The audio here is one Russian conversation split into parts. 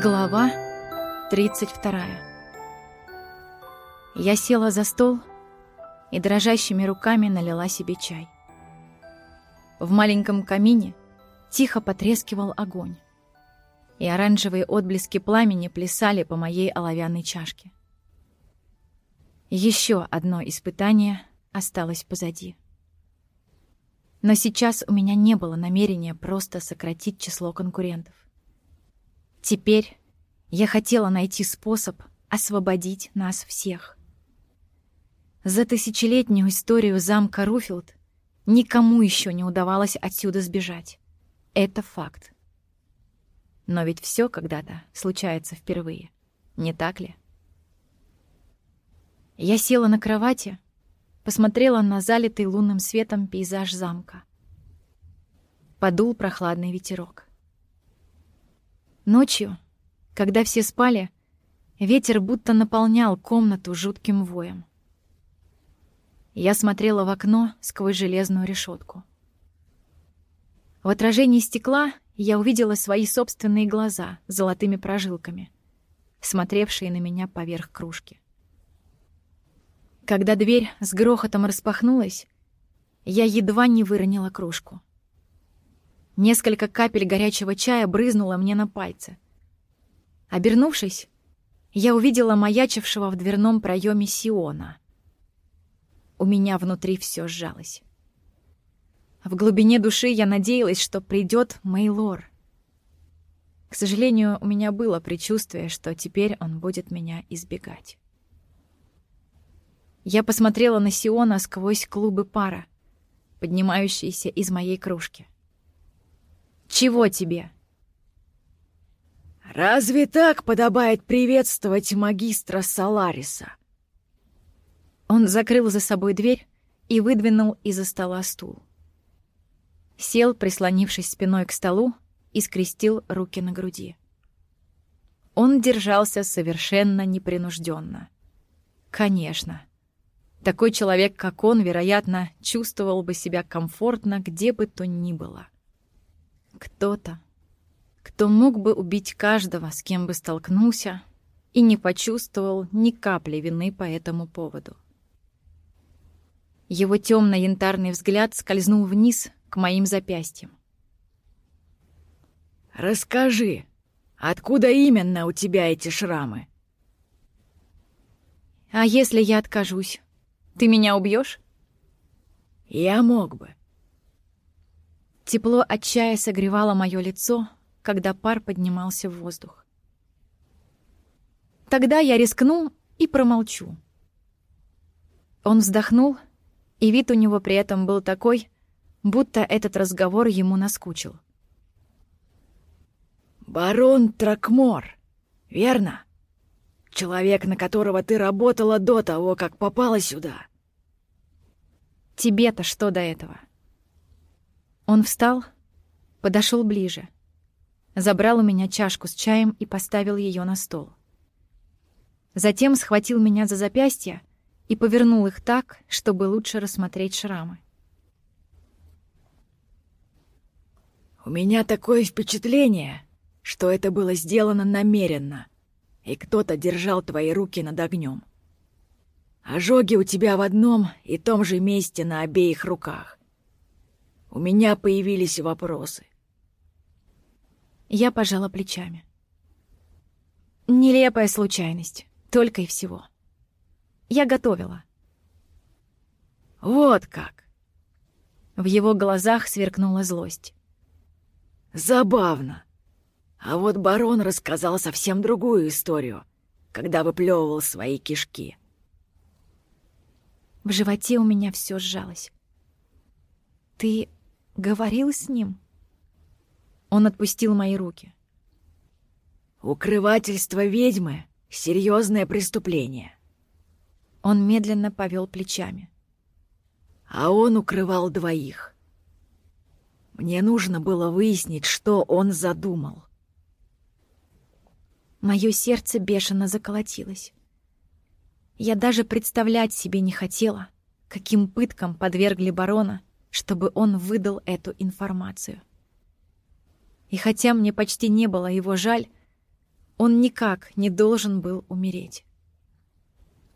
Глава 32 Я села за стол и дрожащими руками налила себе чай. В маленьком камине тихо потрескивал огонь, и оранжевые отблески пламени плясали по моей оловянной чашке. Еще одно испытание осталось позади. Но сейчас у меня не было намерения просто сократить число конкурентов. Теперь я хотела найти способ освободить нас всех. За тысячелетнюю историю замка Руфилд никому еще не удавалось отсюда сбежать. Это факт. Но ведь все когда-то случается впервые, не так ли? Я села на кровати, посмотрела на залитый лунным светом пейзаж замка. Подул прохладный ветерок. Ночью, когда все спали, ветер будто наполнял комнату жутким воем. Я смотрела в окно сквозь железную решетку. В отражении стекла я увидела свои собственные глаза с золотыми прожилками, смотревшие на меня поверх кружки. Когда дверь с грохотом распахнулась, я едва не выронила кружку. Несколько капель горячего чая брызнуло мне на пальцы. Обернувшись, я увидела маячившего в дверном проеме Сиона. У меня внутри все сжалось. В глубине души я надеялась, что придет Мейлор. К сожалению, у меня было предчувствие, что теперь он будет меня избегать. Я посмотрела на Сиона сквозь клубы пара, поднимающиеся из моей кружки. Чего тебе?» «Разве так подобает приветствовать магистра Салариса?» Он закрыл за собой дверь и выдвинул из-за стола стул. Сел, прислонившись спиной к столу, и скрестил руки на груди. Он держался совершенно непринужденно. Конечно. Такой человек, как он, вероятно, чувствовал бы себя комфортно где бы то ни было. Кто-то, кто мог бы убить каждого, с кем бы столкнулся, и не почувствовал ни капли вины по этому поводу. Его темно-янтарный взгляд скользнул вниз к моим запястьям. «Расскажи, откуда именно у тебя эти шрамы?» «А если я откажусь, ты меня убьешь? «Я мог бы. Тепло от чая согревало мое лицо, когда пар поднимался в воздух. Тогда я рискну и промолчу. Он вздохнул, и вид у него при этом был такой, будто этот разговор ему наскучил. «Барон Тракмор, верно? Человек, на которого ты работала до того, как попала сюда». «Тебе-то что до этого?» Он встал, подошел ближе, забрал у меня чашку с чаем и поставил ее на стол. Затем схватил меня за запястья и повернул их так, чтобы лучше рассмотреть шрамы. «У меня такое впечатление, что это было сделано намеренно, и кто-то держал твои руки над огнем. Ожоги у тебя в одном и том же месте на обеих руках. У меня появились вопросы. Я пожала плечами. Нелепая случайность, только и всего. Я готовила. Вот как. В его глазах сверкнула злость. Забавно. А вот барон рассказал совсем другую историю, когда выплевывал свои кишки. В животе у меня все сжалось. Ты Говорил с ним? Он отпустил мои руки. Укрывательство ведьмы — серьезное преступление. Он медленно повел плечами. А он укрывал двоих. Мне нужно было выяснить, что он задумал. Мое сердце бешено заколотилось. Я даже представлять себе не хотела, каким пыткам подвергли барона чтобы он выдал эту информацию. И хотя мне почти не было его жаль, Он никак не должен был умереть.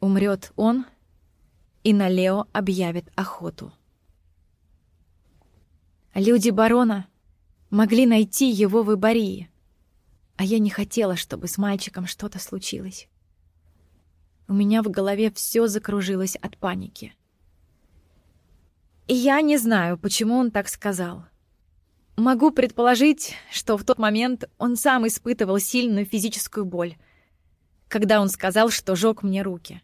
Умрет он, и на Лео объявят охоту. Люди барона могли найти его в Ибарии, а я не хотела, чтобы с мальчиком что-то случилось. У меня в голове все закружилось от паники. Я не знаю, почему он так сказал. Могу предположить, что в тот момент он сам испытывал сильную физическую боль, когда он сказал, что жёг мне руки.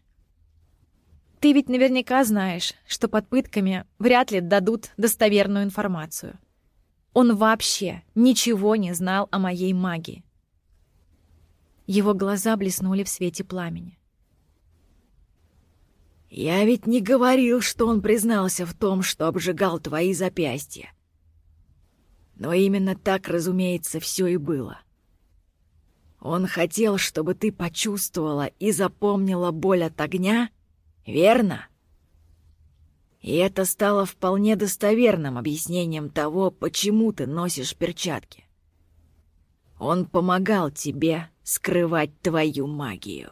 Ты ведь наверняка знаешь, что под пытками вряд ли дадут достоверную информацию. Он вообще ничего не знал о моей магии. Его глаза блеснули в свете пламени. «Я ведь не говорил, что он признался в том, что обжигал твои запястья. Но именно так, разумеется, все и было. Он хотел, чтобы ты почувствовала и запомнила боль от огня, верно? И это стало вполне достоверным объяснением того, почему ты носишь перчатки. Он помогал тебе скрывать твою магию.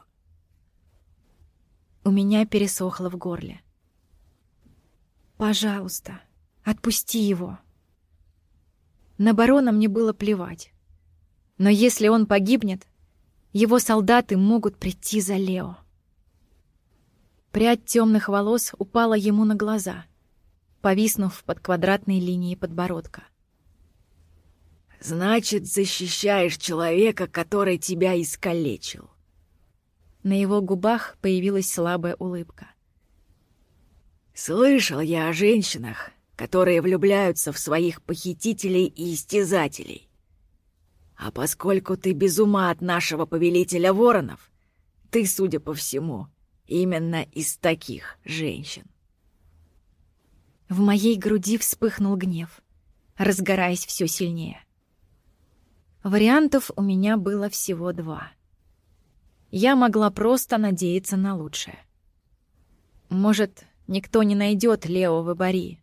У меня пересохло в горле. «Пожалуйста, отпусти его», на барона мне было плевать. Но если он погибнет, его солдаты могут прийти за Лео. Прядь темных волос упала ему на глаза, повиснув под квадратной линией подбородка. «Значит, защищаешь человека, который тебя искалечил». На его губах появилась слабая улыбка. «Слышал я о женщинах, которые влюбляются в своих похитителей и истязателей. А поскольку ты без ума от нашего повелителя воронов, ты, судя по всему, именно из таких женщин. В моей груди вспыхнул гнев, разгораясь все сильнее. Вариантов у меня было всего два. Я могла просто надеяться на лучшее. Может, никто не найдет Лео в Ибари,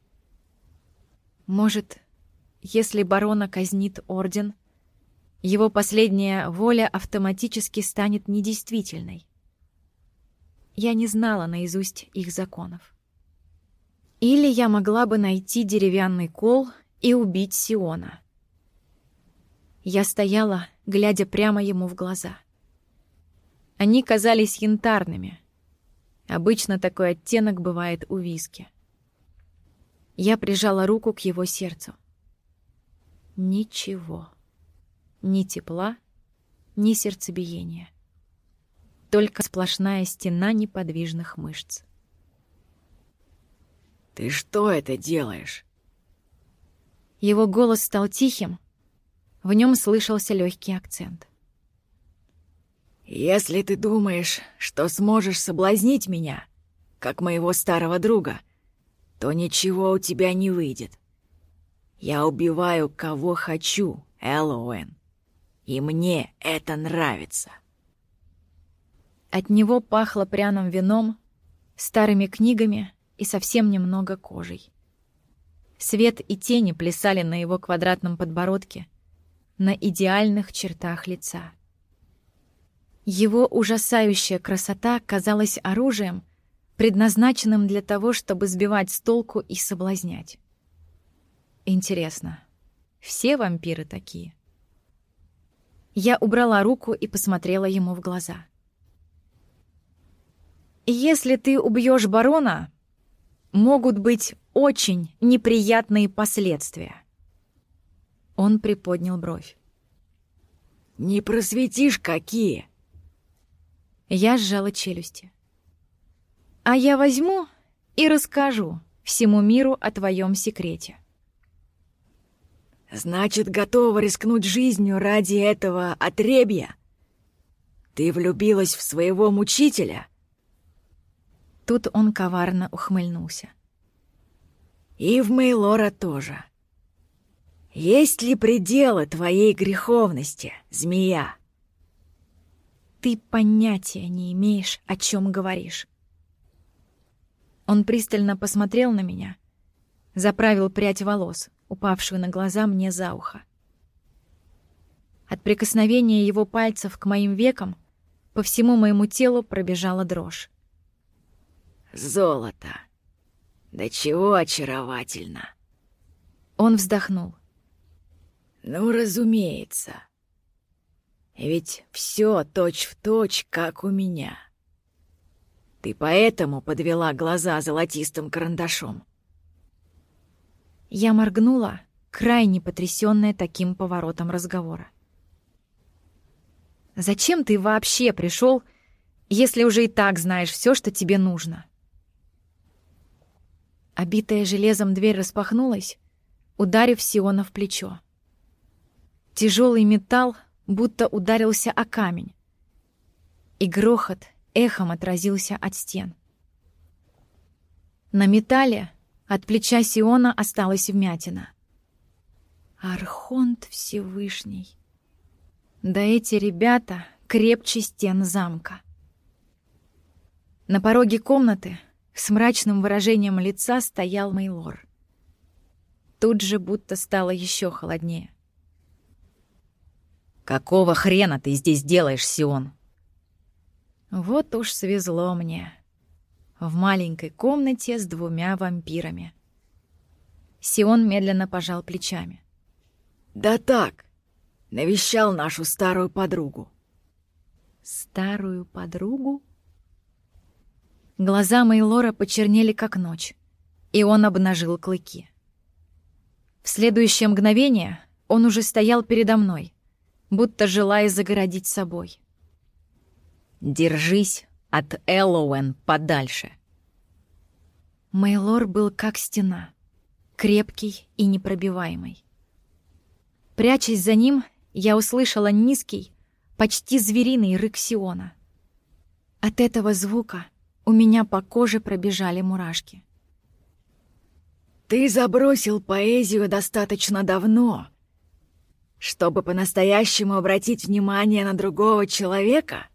может, если барона казнит орден, его последняя воля автоматически станет недействительной. Я не знала наизусть их законов. Или я могла бы найти деревянный кол и убить Сиона. Я стояла, глядя прямо ему в глаза. Они казались янтарными. Обычно такой оттенок бывает у виски. Я прижала руку к его сердцу. Ничего. Ни тепла, ни сердцебиения. Только сплошная стена неподвижных мышц. «Ты что это делаешь?» Его голос стал тихим, в нем слышался легкий акцент. «Если ты думаешь, что сможешь соблазнить меня, как моего старого друга, — то ничего у тебя не выйдет. Я убиваю, кого хочу, Эллоуэн. И мне это нравится. От него пахло пряным вином, старыми книгами и совсем немного кожей. Свет и тени плясали на его квадратном подбородке, на идеальных чертах лица. Его ужасающая красота казалась оружием — предназначенным для того, чтобы сбивать с толку и соблазнять. Интересно, все вампиры такие? Я убрала руку и посмотрела ему в глаза. «Если ты убьешь барона, могут быть очень неприятные последствия». Он приподнял бровь. «Не просветишь, какие?» Я сжала челюсти. А я возьму и расскажу всему миру о твоем секрете. Значит, готова рискнуть жизнью ради этого отребья? Ты влюбилась в своего мучителя? Тут он коварно ухмыльнулся. И в Мейлора тоже. Есть ли пределы твоей греховности, змея? Ты понятия не имеешь, о чем говоришь. Он пристально посмотрел на меня, заправил прядь волос, упавшую на глаза мне за ухо. От прикосновения его пальцев к моим векам по всему моему телу пробежала дрожь. «Золото! Да чего очаровательно!» Он вздохнул. «Ну, разумеется. Ведь все точь-в-точь, как у меня. Ты поэтому подвела глаза золотистым карандашом?» Я моргнула, крайне потрясённая таким поворотом разговора. «Зачем ты вообще пришел, если уже и так знаешь все, что тебе нужно?» Обитая железом дверь распахнулась, ударив Сиона в плечо. Тяжелый металл будто ударился о камень, и грохот эхом отразился от стен. На металле от плеча Сиона осталась вмятина. Архонт Всевышний. Да эти ребята крепче стен замка. На пороге комнаты с мрачным выражением лица стоял Мейлор. Тут же будто стало еще холоднее. «Какого хрена ты здесь делаешь, Сион?» Вот уж свезло мне. В маленькой комнате с двумя вампирами. Сион медленно пожал плечами. «Да так, навещал нашу старую подругу». «Старую подругу?» Глаза Мейлора почернели, как ночь, и он обнажил клыки. В следующее мгновение он уже стоял передо мной, будто желая загородить собой. «Держись от Эллоуэн подальше!» Мейлор был как стена, крепкий и непробиваемый. Прячась за ним, я услышала низкий, почти звериный рык Сиона. От этого звука у меня по коже пробежали мурашки. «Ты забросил поэзию достаточно давно, чтобы по-настоящему обратить внимание на другого человека?»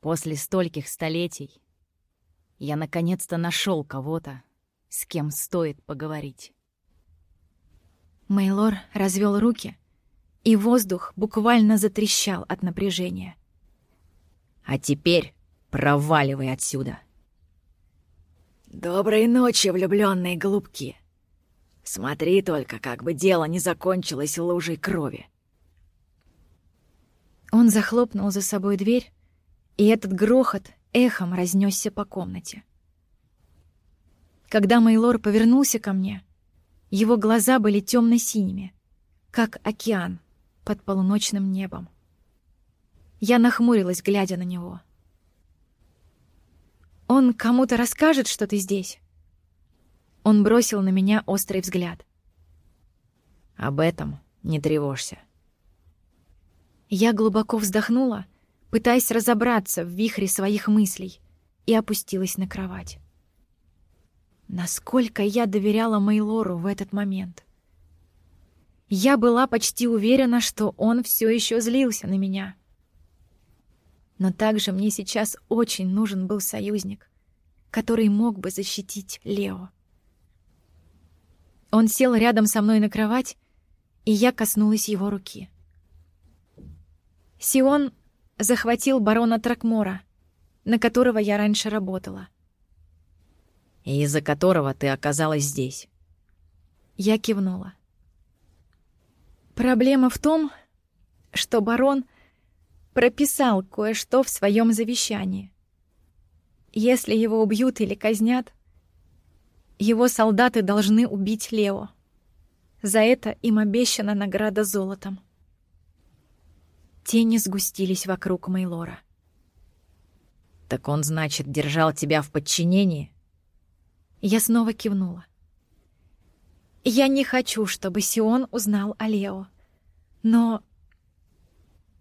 После стольких столетий я наконец-то нашел кого-то, с кем стоит поговорить. Мейлор развел руки, и воздух буквально затрещал от напряжения. «А теперь проваливай отсюда!» «Доброй ночи, влюбленные голубки! Смотри только, как бы дело не закончилось лужей крови!» Он захлопнул за собой дверь, и этот грохот эхом разнесся по комнате. Когда Мейлор повернулся ко мне, его глаза были темно-синими, как океан под полуночным небом. Я нахмурилась, глядя на него. «Он кому-то расскажет, что ты здесь?» Он бросил на меня острый взгляд. «Об этом не тревожься». Я глубоко вздохнула, пытаясь разобраться в вихре своих мыслей, и опустилась на кровать. Насколько я доверяла Мейлору в этот момент. Я была почти уверена, что он все еще злился на меня. Но также мне сейчас очень нужен был союзник, который мог бы защитить Лео. Он сел рядом со мной на кровать, и я коснулась его руки. Сион захватил барона Тракмора, на которого я раньше работала — и из-за которого ты оказалась здесь. Я кивнула. Проблема в том, что барон прописал кое-что в своем завещании. Если его убьют или казнят, его солдаты должны убить Лео. За это им обещана награда золотом. Тени сгустились вокруг Мейлора. «Так он, значит, держал тебя в подчинении?» Я снова кивнула. Я не хочу, чтобы Сион узнал о Лео. Но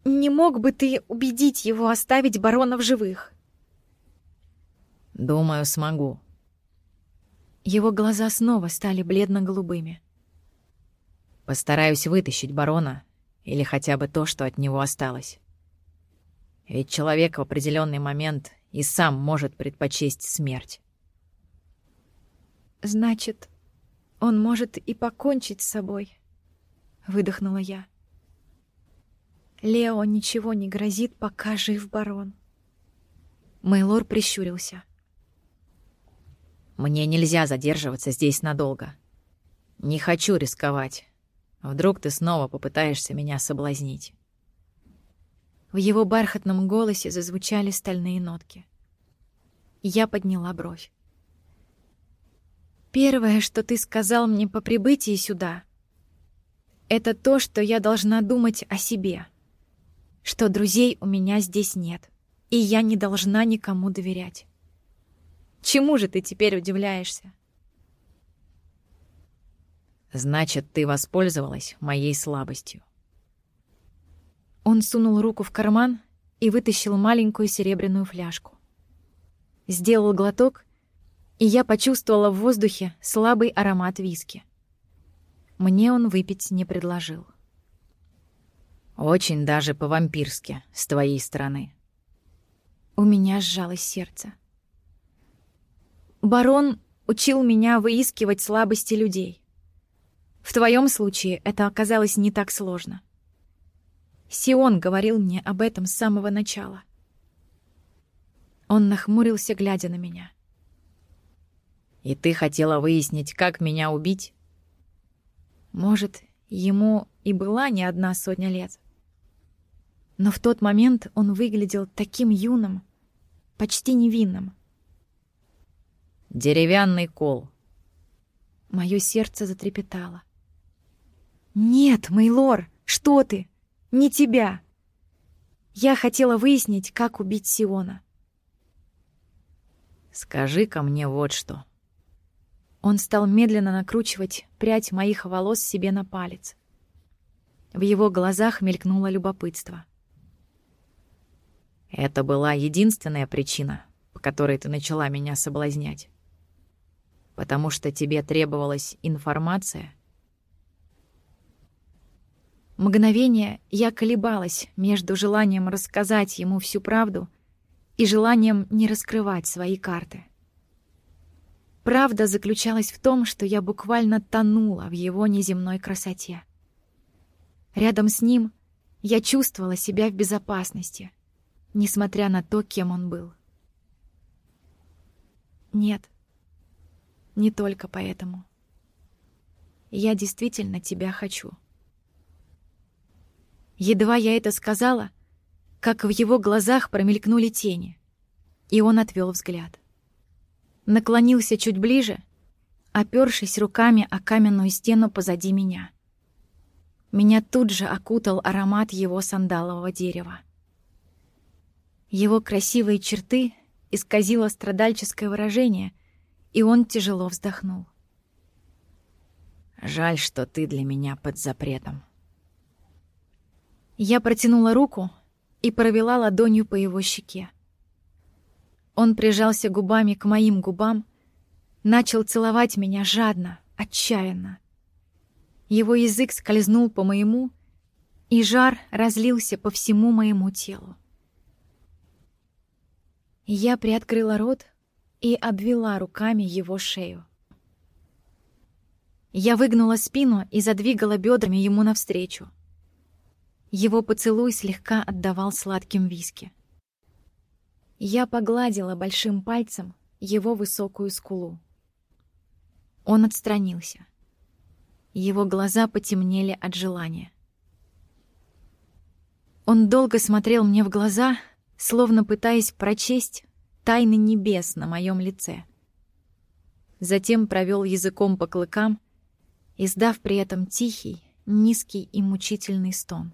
не мог бы ты убедить его оставить барона в живых? Думаю, смогу. Его глаза снова стали бледно-голубыми. Постараюсь вытащить барона или хотя бы то, что от него осталось. Ведь человек в определенный момент и сам может предпочесть смерть. Значит, он может и покончить с собой. выдохнула я. Лео ничего не грозит, пока жив барон. Мейлор прищурился. Мне нельзя задерживаться здесь надолго. Не хочу рисковать. Вдруг ты снова попытаешься меня соблазнить. В его бархатном голосе зазвучали стальные нотки. Я подняла бровь. Первое, что ты сказал мне по прибытии сюда, это то, что я должна думать о себе. Что друзей у меня здесь нет, и я не должна никому доверять. Чему же ты теперь удивляешься? Значит, ты воспользовалась моей слабостью. Он сунул руку в карман и вытащил маленькую серебряную фляжку. Сделал глоток, и я почувствовала в воздухе слабый аромат виски. Мне он выпить не предложил. «Очень даже по-вампирски, с твоей стороны». У меня сжалось сердце. Барон учил меня выискивать слабости людей. В твоем случае это оказалось не так сложно. Сион говорил мне об этом с самого начала. Он нахмурился, глядя на меня. «И ты хотела выяснить, как меня убить?» Может, ему и была не одна сотня лет. Но в тот момент он выглядел таким юным, почти невинным. «Деревянный кол». Моё сердце затрепетало. «Нет, Мейлор, что ты? Не тебя!» Я хотела выяснить, как убить Сиона. «Скажи-ка мне вот что». Он стал медленно накручивать прядь моих волос себе на палец. В его глазах мелькнуло любопытство. «Это была единственная причина, по которой ты начала меня соблазнять? Потому что тебе требовалась информация?» Мгновение я колебалась между желанием рассказать ему всю правду и желанием не раскрывать свои карты. Правда заключалась в том, что я буквально тонула в его неземной красоте. Рядом с ним я чувствовала себя в безопасности, несмотря на то, кем он был. Нет, не только поэтому. Я действительно тебя хочу. Едва я это сказала, как в его глазах промелькнули тени, и он отвел взгляд. Наклонился чуть ближе, опёршись руками о каменную стену позади меня. Меня тут же окутал аромат его сандалового дерева. Его красивые черты исказило страдальческое выражение, и он тяжело вздохнул. «Жаль, что ты для меня под запретом», я протянула руку и провела ладонью по его щеке. Он прижался губами к моим губам, начал целовать меня жадно, отчаянно. Его язык скользнул по моему, и жар разлился по всему моему телу. Я приоткрыла рот и обвела руками его шею. Я выгнула спину и задвигала бедрами ему навстречу. Его поцелуй слегка отдавал сладким виски. Я погладила большим пальцем его высокую скулу. Он отстранился. Его глаза потемнели от желания. Он долго смотрел мне в глаза, словно пытаясь прочесть тайны небес на моем лице. Затем провел языком по клыкам, издав при этом тихий, низкий и мучительный стон.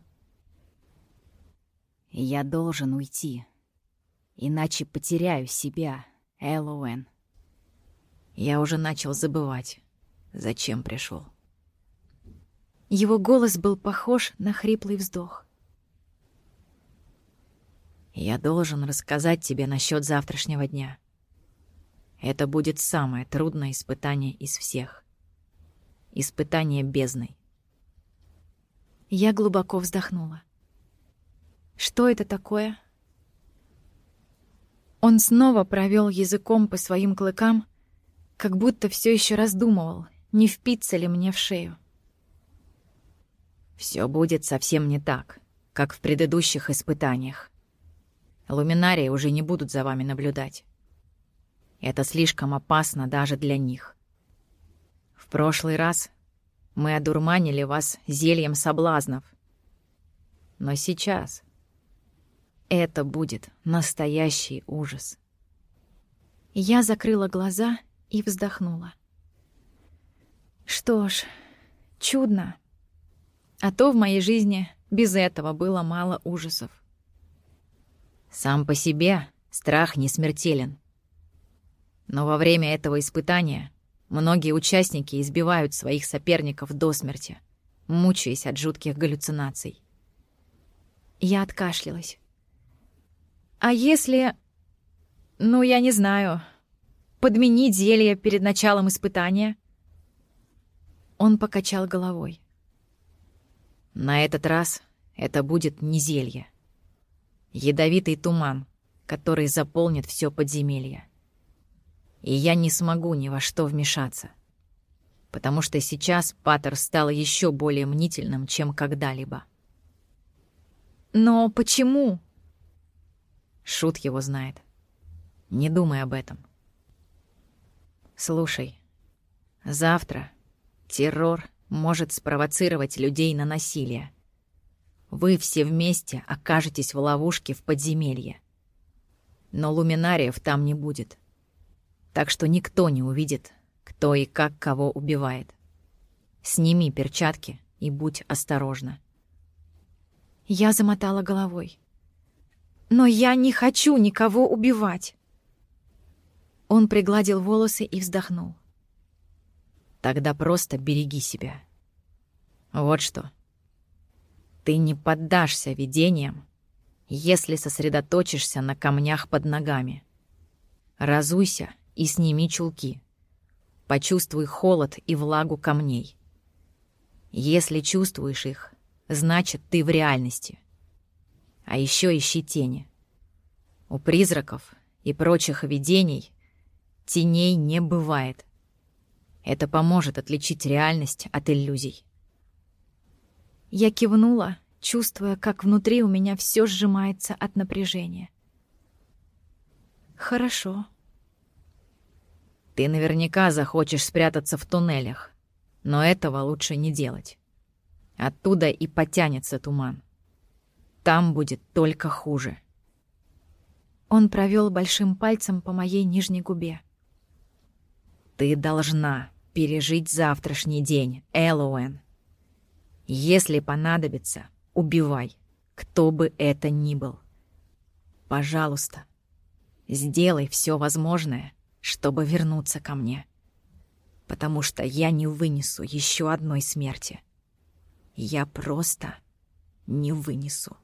Я должен уйти. Иначе потеряю себя, Элоуэн. Я уже начал забывать, зачем пришел. Его голос был похож на хриплый вздох. Я должен рассказать тебе насчет завтрашнего дня. Это будет самое трудное испытание из всех. Испытание бездной. Я глубоко вздохнула. Что это такое? Он снова провел языком по своим клыкам, как будто все еще раздумывал, не впиться ли мне в шею. Все будет совсем не так, как в предыдущих испытаниях. Луминарии уже не будут за вами наблюдать. Это слишком опасно даже для них. В прошлый раз мы одурманили вас зельем соблазнов. Но сейчас это будет настоящий ужас. Я закрыла глаза и вздохнула. Что ж, чудно. А то в моей жизни без этого было мало ужасов. Сам по себе страх не смертелен. Но во время этого испытания многие участники избивают своих соперников до смерти, мучаясь от жутких галлюцинаций. Я откашлялась. «А если... ну, я не знаю, подменить зелье перед началом испытания?» Он покачал головой. На этот раз это будет не зелье. Ядовитый туман, который заполнит все подземелье. И я не смогу ни во что вмешаться. Потому что сейчас Паттер стал еще более мнительным, чем когда-либо. «Но почему?» Шут его знает. Не думай об этом. Слушай, завтра террор может спровоцировать людей на насилие. Вы все вместе окажетесь в ловушке в подземелье. Но луминариев там не будет. Так что никто не увидит, кто и как кого убивает. Сними перчатки и будь осторожна. Я замотала головой. «Но я не хочу никого убивать!» Он пригладил волосы и вздохнул. Тогда просто береги себя. Вот что. Ты не поддашься видениям, если сосредоточишься на камнях под ногами. Разуйся и сними чулки. Почувствуй холод и влагу камней. Если чувствуешь их, значит, ты в реальности. А еще ищи тени. У призраков и прочих видений теней не бывает. Это поможет отличить реальность от иллюзий. Я кивнула, чувствуя, как внутри у меня все сжимается от напряжения. Хорошо. Ты наверняка захочешь спрятаться в туннелях, но этого лучше не делать. Оттуда и потянется туман. Там будет только хуже. Он провел большим пальцем по моей нижней губе. Ты должна пережить завтрашний день, Элоуэн. Если понадобится, убивай, кто бы это ни был. Пожалуйста, сделай все возможное, чтобы вернуться ко мне. Потому что я не вынесу еще одной смерти. Я просто не вынесу.